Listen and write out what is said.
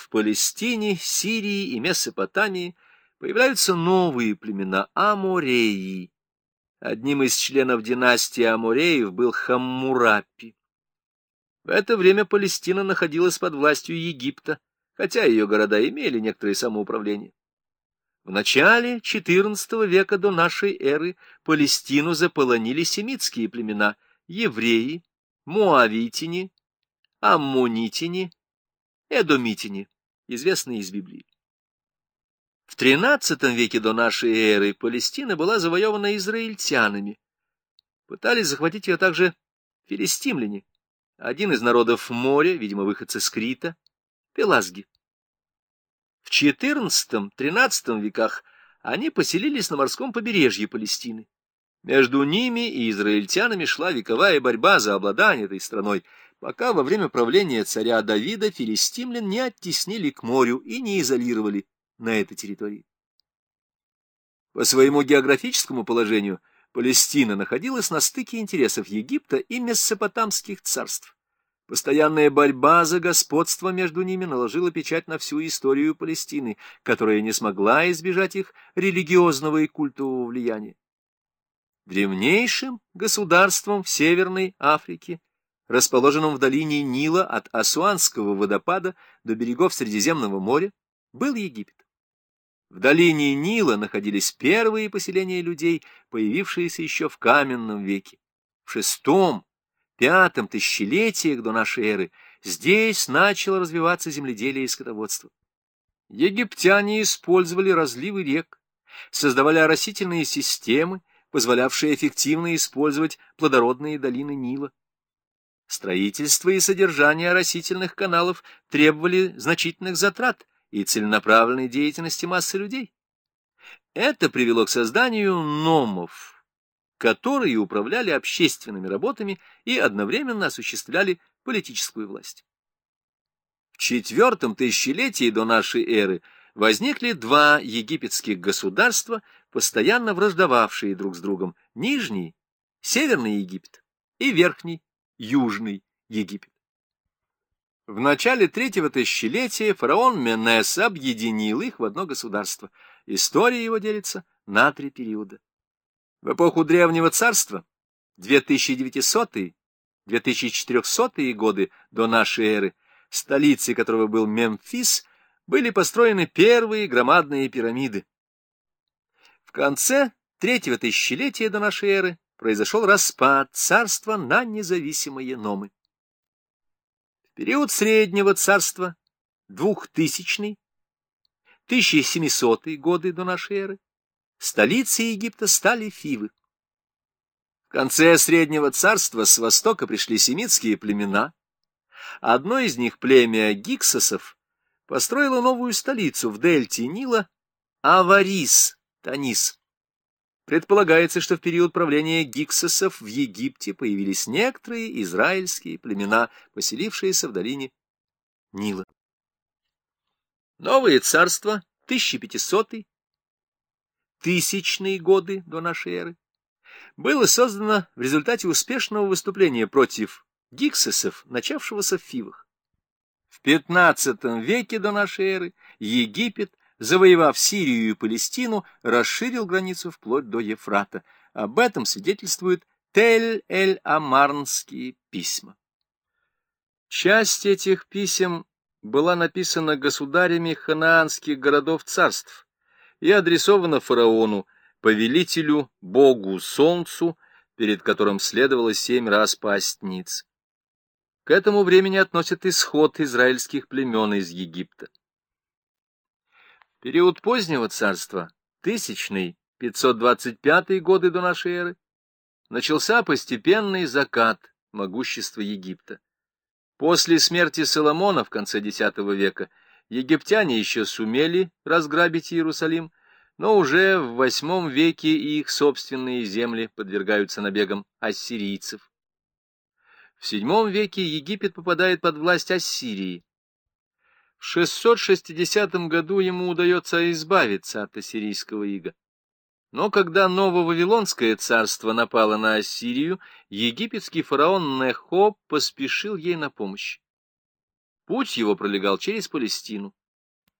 в Палестине, Сирии и Месопотамии появляются новые племена Амореи. Одним из членов династии Амореев был Хаммурапи. В это время Палестина находилась под властью Египта, хотя ее города имели некоторое самоуправление. В начале XIV века до нашей эры Палестину заполонили семитские племена – евреи, муавитяне, аммонитяне, эдомитяне, известные из Библии. В XIII веке до нашей эры Палестина была завоевана израильтянами. Пытались захватить ее также филистимляне, один из народов моря, видимо, выходцы с Крита, пелазги. В XIV-XIII веках они поселились на морском побережье Палестины. Между ними и израильтянами шла вековая борьба за обладание этой страной, пока во время правления царя Давида филистимлян не оттеснили к морю и не изолировали на этой территории. По своему географическому положению Палестина находилась на стыке интересов Египта и месопотамских царств. Постоянная борьба за господство между ними наложила печать на всю историю Палестины, которая не смогла избежать их религиозного и культового влияния. Древнейшим государством в Северной Африке, расположенном в долине Нила от Асуанского водопада до берегов Средиземного моря, был Египет. В долине Нила находились первые поселения людей, появившиеся еще в каменном веке. В шестом пятом тысячелетиях до нашей эры здесь начало развиваться земледелие и скотоводство. Египтяне использовали разливы рек, создавали оросительные системы, позволявшие эффективно использовать плодородные долины Нила. Строительство и содержание оросительных каналов требовали значительных затрат и целенаправленной деятельности массы людей. Это привело к созданию номов, которые управляли общественными работами и одновременно осуществляли политическую власть. В четвертом тысячелетии до нашей эры возникли два египетских государства, постоянно враждовавшие друг с другом, Нижний, Северный Египет, и Верхний, Южный Египет. В начале третьего тысячелетия фараон Менес объединил их в одно государство. История его делится на три периода. В эпоху Древнего Царства, 2900-2400 годы до нашей эры, столицей которого был Мемфис, были построены первые громадные пирамиды. В конце третьего тысячелетия до нашей эры произошел распад царства на независимые номы. В период Среднего царства, 2000 1700 годы до нашей эры, Столицей Египта стали Фивы. В конце Среднего Царства с востока пришли семитские племена. Одно из них, племя гиксосов, построило новую столицу в дельте Нила Аварис, Танис. Предполагается, что в период правления гиксосов в Египте появились некоторые израильские племена, поселившиеся в долине Нила. Новое царство, 1500 тысячные годы до нашей эры, было создано в результате успешного выступления против гиксесов, начавшегося в Фивах. В XV веке до нашей эры Египет, завоевав Сирию и Палестину, расширил границу вплоть до Ефрата. Об этом свидетельствуют Тель-эль-Амарнские письма. Часть этих писем была написана государями ханаанских городов-царств, и адресовано фараону, повелителю, богу солнцу, перед которым следовало семь раз пасть ниц. К этому времени относят исход израильских племен из Египта. Период позднего царства, тысячный, 525 годы до нашей эры, начался постепенный закат могущества Египта. После смерти Соломона в конце X века Египтяне еще сумели разграбить Иерусалим, но уже в восьмом веке их собственные земли подвергаются набегам ассирийцев. В седьмом веке Египет попадает под власть Ассирии. В 660 году ему удается избавиться от ассирийского ига. Но когда Ново-Вавилонское царство напало на Ассирию, египетский фараон Нехо поспешил ей на помощь. Путь его пролегал через Палестину.